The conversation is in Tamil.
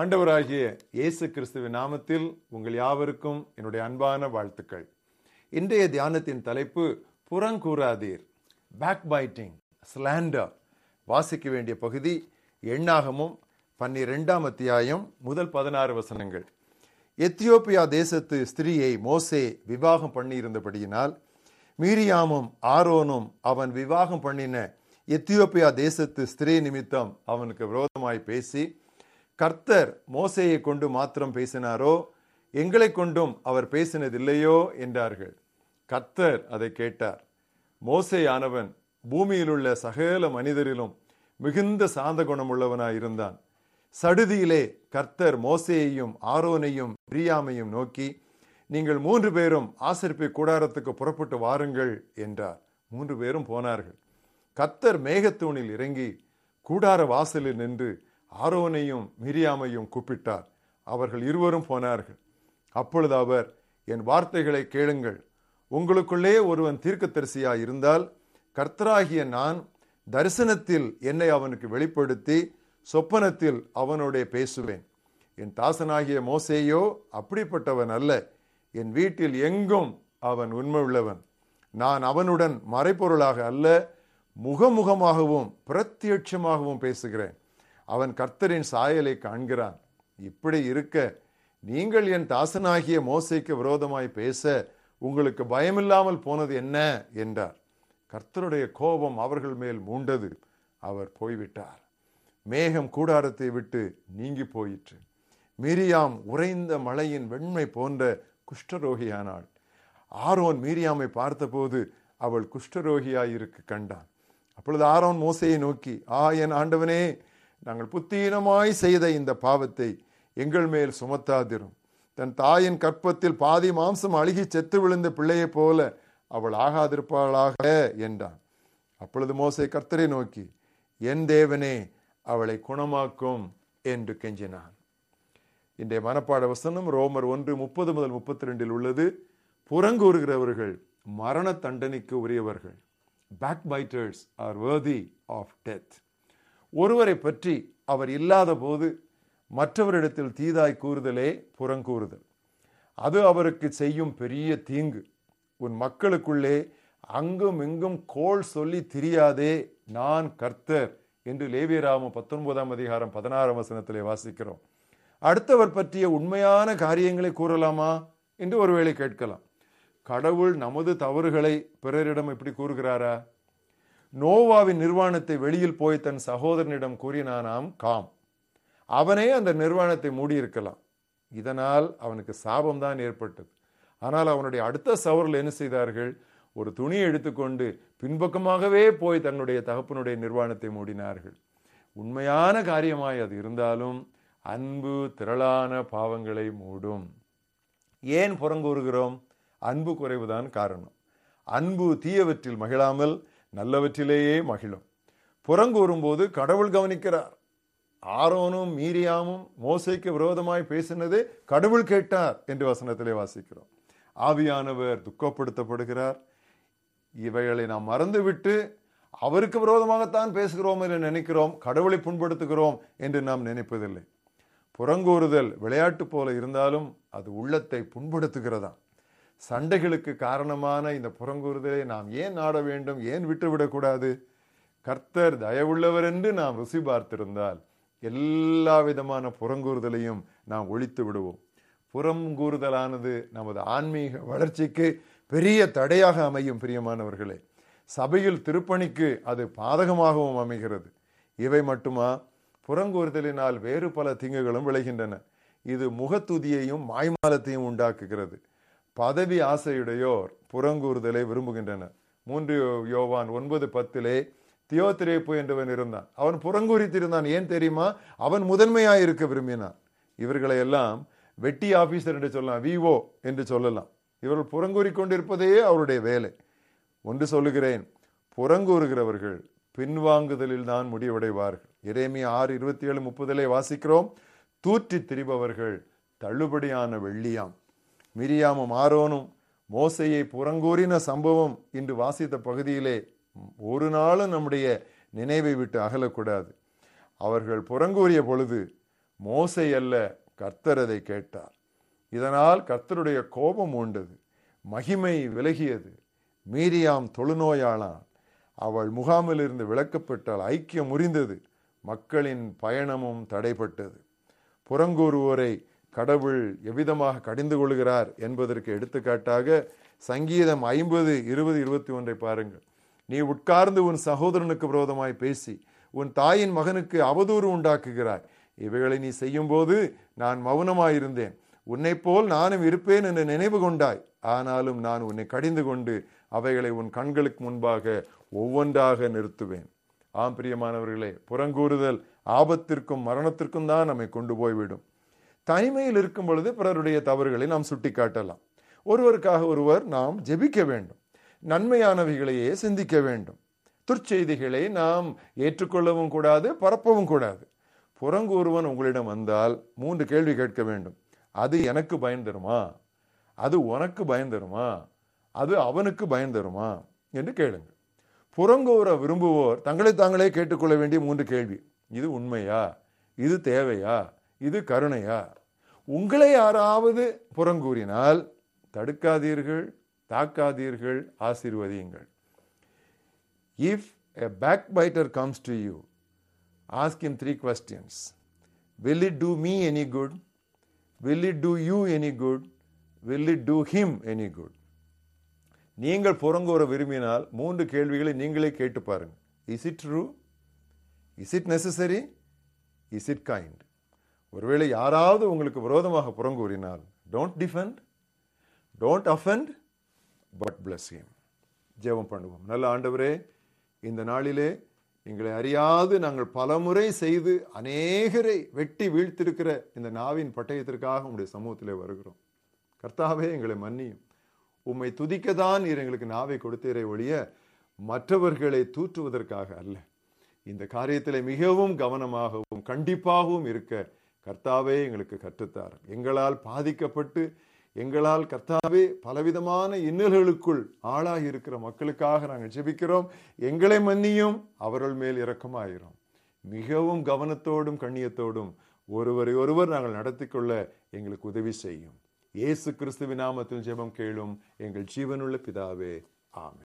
ஆண்டவராகிய இயேசு கிறிஸ்துவின் நாமத்தில் உங்கள் யாவருக்கும் என்னுடைய அன்பான வாழ்த்துக்கள். இன்றைய தியானத்தின் தலைப்பு புறங்கூறாதீர் பேக் பைட்டிங் ஸ்லாண்டர் வாசிக்க வேண்டிய பகுதி எண்ணாகமும் பன்னிரெண்டாம் அத்தியாயம் முதல் பதினாறு வசனங்கள். எத்தியோப்பியா தேசத்து ஸ்திரீயை மோசே விவாகம் பண்ணியிருந்தபடியினால் மீரியாமும் ஆரோனும் அவன் விவாகம் பண்ணின எத்தியோப்பியா தேசத்து ஸ்திரீ நிமித்தம் அவனுக்கு விரோதமாய் பேசி கர்த்தர் மோசையை கொண்டு மாத்திரம் பேசினாரோ? எங்களை கொண்டும் அவர் பேசினதில்லையோ? என்றார்கள். கர்த்தர் அதை கேட்டார். மோசையானவன் பூமியிலுள்ள சகல மனிதரிலும் மிகுந்த சாந்த குணமுள்ளவனாய் இருந்தான். சடுதியிலே கர்த்தர் மோசையையும் ஆரோனையும் பிரியாமையும் நோக்கி நீங்கள் மூன்று பேரும் ஆசரிப்பை கூடாரத்துக்கு புறப்பட்டு வாருங்கள் என்றார். மூன்று பேரும் போனார்கள். கர்த்தர் மேகத்தூணில் இறங்கி கூடார வாசலில் நின்று ஆரோனையும் மிரியாமையும் கூப்பிட்டார். அவர்கள் இருவரும் போனார்கள். அப்பொழுது அவர் என் வார்த்தைகளை கேளுங்கள். உங்களுக்குள்ளே ஒருவன் தீர்க்கதரிசியாய் இருந்தால் கர்த்தராகிய நான் தரிசனத்தில் என்னை அவனுக்கு வெளிப்படுத்தி சொப்பனத்தில் அவனோடே பேசுவேன். என் தாசனாகிய மோசேயோ அப்படிப்பட்டவன் அல்ல. என் வீட்டில் எங்கும் அவன் உண்மை உள்ளவன் நான் அவனுடன் மறைப்பொருளாக அல்ல முகமுகமாகவும் பிரத்யட்சமாகவும் பேசுகிறேன். அவன் கர்த்தரின் சாயலை காண்கிறான். இப்படி இருக்க நீங்கள் என் தாசனாகிய மோசைக்கு விரோதமாய் பேச உங்களுக்கு பயமில்லாமல் போனது என்ன? என்றார். கர்த்தருடைய கோபம் அவர்கள் மேல் மூண்டது. அவர் போய்விட்டார். மேகம் கூடாரத்தை விட்டு நீங்கி போயிற்று. மீரியாம் உறைந்த மலையின் வெண்மை போன்ற குஷ்டரோகியானாள். ஆரோன் மீரியாமை பார்த்தபோது அவள் குஷ்டரோகியாயிருக்கு கண்டான். அப்பொழுது ஆரோன் மோசையை நோக்கி ஆ என் ஆண்டவனே நாங்கள் புத்தீனமாய் செய்த இந்த பாவத்தை எங்கள் மேல் சுமத்தாதிரும். தன் தாயின் கற்பத்தில் பாதி மாம்சம் அழுகி செத்து விழுந்த பிள்ளையைப் போல அவள் ஆகாதிருப்பாளாக என்றான். அப்பொழுது மோசை கர்த்தரை நோக்கி என் தேவனே அவளை குணமாக்கும் என்று கெஞ்சினான். இன்றைய மனப்பாட வசனம் ரோமர் ஒன்று முப்பது முதல் முப்பத்தி ரெண்டில் உள்ளது. புறங்கூறுகிறவர்கள் மரண தண்டனைக்கு உரியவர்கள். Backbiters are worthy of death ஒருவரை பற்றி அவர் இல்லாத போது மற்றவரிடத்தில் தீதாய் கூறுதலே புறங்கூறுதல். அது அவருக்கு செய்யும் பெரிய தீங்கு. உன் மக்களுக்குள்ளே அங்கும் இங்கும் கோள் சொல்லி திரியாதே நான் கர்த்தர் என்று லேவியராம பத்தொன்பதாம் அதிகாரம் பதினாறாம் வசனத்திலே வாசிக்கிறோம். அடுத்தவர் பற்றிய உண்மையான காரியங்களை கூறலாமா என்று ஒருவேளை கேட்கலாம். கடவுள் நமது தவறுகளை பிறரிடம் இப்படி கூறுகிறாரா? நோவாவின் நிர்வாணத்தை வெளியில் போய் தன் சகோதரனிடம் கூறினானாம் காம். அவனே அந்த நிர்வாணத்தை மூடியிருக்கலாம். இதனால் அவனுக்கு சாபம் தான் ஏற்பட்டது. ஆனால் அவனுடைய அடுத்த சவரில் என்ன செய்தார்கள்? ஒரு துணியை எடுத்துக்கொண்டு பின்பக்கமாகவே போய் தன்னுடைய தகப்பனுடைய நிர்வாணத்தை மூடினார்கள். உண்மையான காரியமாய் அது இருந்தாலும் அன்பு திரளான பாவங்களை மூடும். ஏன் புறங்கூறுகிறோம்? அன்பு குறைவுதான் காரணம். அன்பு தீயவற்றில் மகிழாமல் நல்லவற்றிலேயே மகிழும். புறங்கூறும் போது கடவுள் கவனிக்கிறார். ஆரோனும் மீரியாமும் மோசைக்கு விரோதமாய் பேசினது கடவுள் கேட்டார் என்று வசனத்திலே வாசிக்கிறோம். ஆவியானவர் துக்கப்படுத்தப்படுகிறார். இவைகளை நாம் மறந்துவிட்டு அவருக்கு விரோதமாகத்தான் பேசுகிறோம் என்று நினைக்கிறோம். கடவுளை புண்படுத்துகிறோம் என்று நாம் நினைப்பதில்லை. புறங்கூறுதல் விளையாட்டு போல இருந்தாலும் அது உள்ளத்தை புண்படுத்துகிறதா? சண்டைகளுக்கு காரணமான இந்த புறங்கூறுதலை நாம் ஏன் நாட வேண்டும் ஏன் விட்டுவிடக்கூடாது? கர்த்தர் தயவுள்ளவர் என்று நாம் ருசி பார்த்திருந்தால் எல்லா விதமான புறங்கூறுதலையும் நாம் ஒழித்து விடுவோம். புறங்கூறுதலானது நமது ஆன்மீக வளர்ச்சிக்கு பெரிய தடையாக அமையும் பிரியமானவர்களே. சபையில் திருப்பணிக்கு அது பாதகமாகவும் அமைகிறது. இவை மட்டுமா? புறங்கூறுதலினால் வேறு பல தீங்குகளும் விளைகின்றன. இது முகத்துதியையும் மாய்மாலத்தையும் உண்டாக்குகிறது. பதவி ஆசையுடையோர் புறங்கூறுதலை விரும்புகின்றனர். மூன்று யோவான் ஒன்பது பத்திலே தியோத்திரேப்பு என்றவன் இருந்தான். அவன் புறங்கூறித்திருந்தான். ஏன் தெரியுமா? அவன் முதன்மையாக இருக்க விரும்பினான். இவர்களை எல்லாம் வெட்டி ஆபீசர் என்று சொல்லலாம் விஓ என்று சொல்லலாம். இவர்கள் புறங்கூறிக்கொண்டிருப்பதே அவருடைய வேலை. ஒன்று சொல்லுகிறேன் புறங்கூறுகிறவர்கள் பின்வாங்குதலில் தான் முடிவடைவார்கள். இறைமை ஆறு இருபத்தி ஏழு முப்பதிலே வாசிக்கிறோம் தூற்றி திரிபவர்கள் தள்ளுபடியான வெள்ளியாம். மிரியாமும் ஆரோனும் மோசையை புறங்கூறின சம்பவம் இன்று வாசித்த பகுதியிலே ஒரு நாளும் நம்முடைய நினைவை விட்டு அகலக்கூடாது. அவர்கள் புறங்கூறிய பொழுது மோசை அல்ல கர்த்தர் கேட்டார். இதனால் கர்த்தருடைய கோபம் உண்டது மகிமை விலகியது. மீரியாம் தொழுநோயாளான். அவள் முகாமில் இருந்து விளக்கப்பட்டால் ஐக்கியம் முறிந்தது. மக்களின் பயணமும் தடைப்பட்டது புறங்கூறுவோரை கடவுள் எவ்விதமாக கடிந்து கொள்கிறார் என்பதற்கு எடுத்துக்காட்டாக சங்கீதம் ஐம்பது இருபது இருபத்தி ஒன்றை பாருங்கள். நீ உட்கார்ந்து உன் சகோதரனுக்கு விரோதமாய் பேசி உன் தாயின் மகனுக்கு அவதூறு உண்டாக்குகிறாய். இவைகளை நீ செய்யும்போது நான் மௌனமாயிருந்தேன். உன்னை போல் நானும் இருப்பேன் என்று நினைவு கொண்டாய். ஆனாலும் நான் உன்னை கடிந்து கொண்டு அவைகளை உன் கண்களுக்கு முன்பாக ஒவ்வொன்றாக நிறுத்துவேன். ஆம் பிரியமானவர்களே புறங்கூறுதல் ஆபத்திற்கும் மரணத்திற்கும் தான் நம்மை கொண்டு போய்விடும். தனிமையில் இருக்கும் பொழுது பிறருடைய தவறுகளை நாம் சுட்டிக்காட்டலாம். ஒருவருக்காக ஒருவர் நாம் ஜெபிக்க வேண்டும். நன்மையானவைகளையே சிந்திக்க வேண்டும். துர்ச்செய்திகளை நாம் ஏற்றுக்கொள்ளவும் கூடாது பரப்பவும் கூடாது. புறங்கூறுவன் உங்களிடம் வந்தால் மூன்று கேள்வி கேட்க வேண்டும். அது எனக்கு பயன் தருமா? அது உனக்கு பயன் தருமா? அது அவனுக்கு பயன் தருமா? என்று கேளுங்கள். புறங்கூற விரும்புவோர் தங்களை தாங்களே கேட்டுக்கொள்ள வேண்டிய மூன்று கேள்வி. இது உண்மையா? இது தேவையா? இது கருணையா. உங்களை யாராவது புறங்கூறினால் தடுக்காதீர்கள் தாக்காதீர்கள் ஆசீர்வதியுங்கள். If a backbiter comes to you ask three questions will it do me any good? Will it do you any good? Will it do him any good? நீங்கள் புறங்கூற விரும்பினால் மூன்று கேள்விகளை நீங்களே கேட்டு பாருங்கள். Is it true is it necessary is it kind ஒருவேளை யாராவது உங்களுக்கு விரோதமாக புறங்கூறினால் don't defend don't offend but bless him ஜெபம் பண்ணுவோம். நல்ல ஆண்டவரே இந்த நாளிலே எங்களை அறியாது நாங்கள் பலமுறை செய்து அநேகரை வெட்டி வீழ்த்திருக்கிற இந்த நாவின் பட்டயத்திற்காக உங்களுடைய சமூகத்திலே வருகிறோம். கர்த்தாவே எங்களை மன்னியும். உம்மை துதிக்கதான் நீர் எங்களுக்கு நாவை கொடுத்தீரே ஒழிய மற்றவர்களை தூற்றுவதற்காக அல்ல. இந்த காரியத்தில் மிகவும் கவனமாகவும் கண்டிப்பாகவும் இருக்க கர்த்தாவே எங்களுக்கு கற்றுத்தார். எங்களால் பாதிக்கப்பட்டு எங்களால் கர்த்தாவே பலவிதமான இன்னல்களுக்குள் ஆளாகி இருக்கிற மக்களுக்காக நாங்கள் ஜெபிக்கிறோம். எங்களை மன்னியும் அவர்கள் மேல் இரக்கமாயிரும். மிகவும் கவனத்தோடும் கண்ணியத்தோடும் ஒருவரை ஒருவர் நாங்கள் நடத்தி கொள்ள எங்களுக்கு உதவி செய்யும். இயேசு கிறிஸ்துவின் நாமத்தில் ஜெபம் கேளும் எங்கள் ஜீவனுள்ள பிதாவே ஆமென்.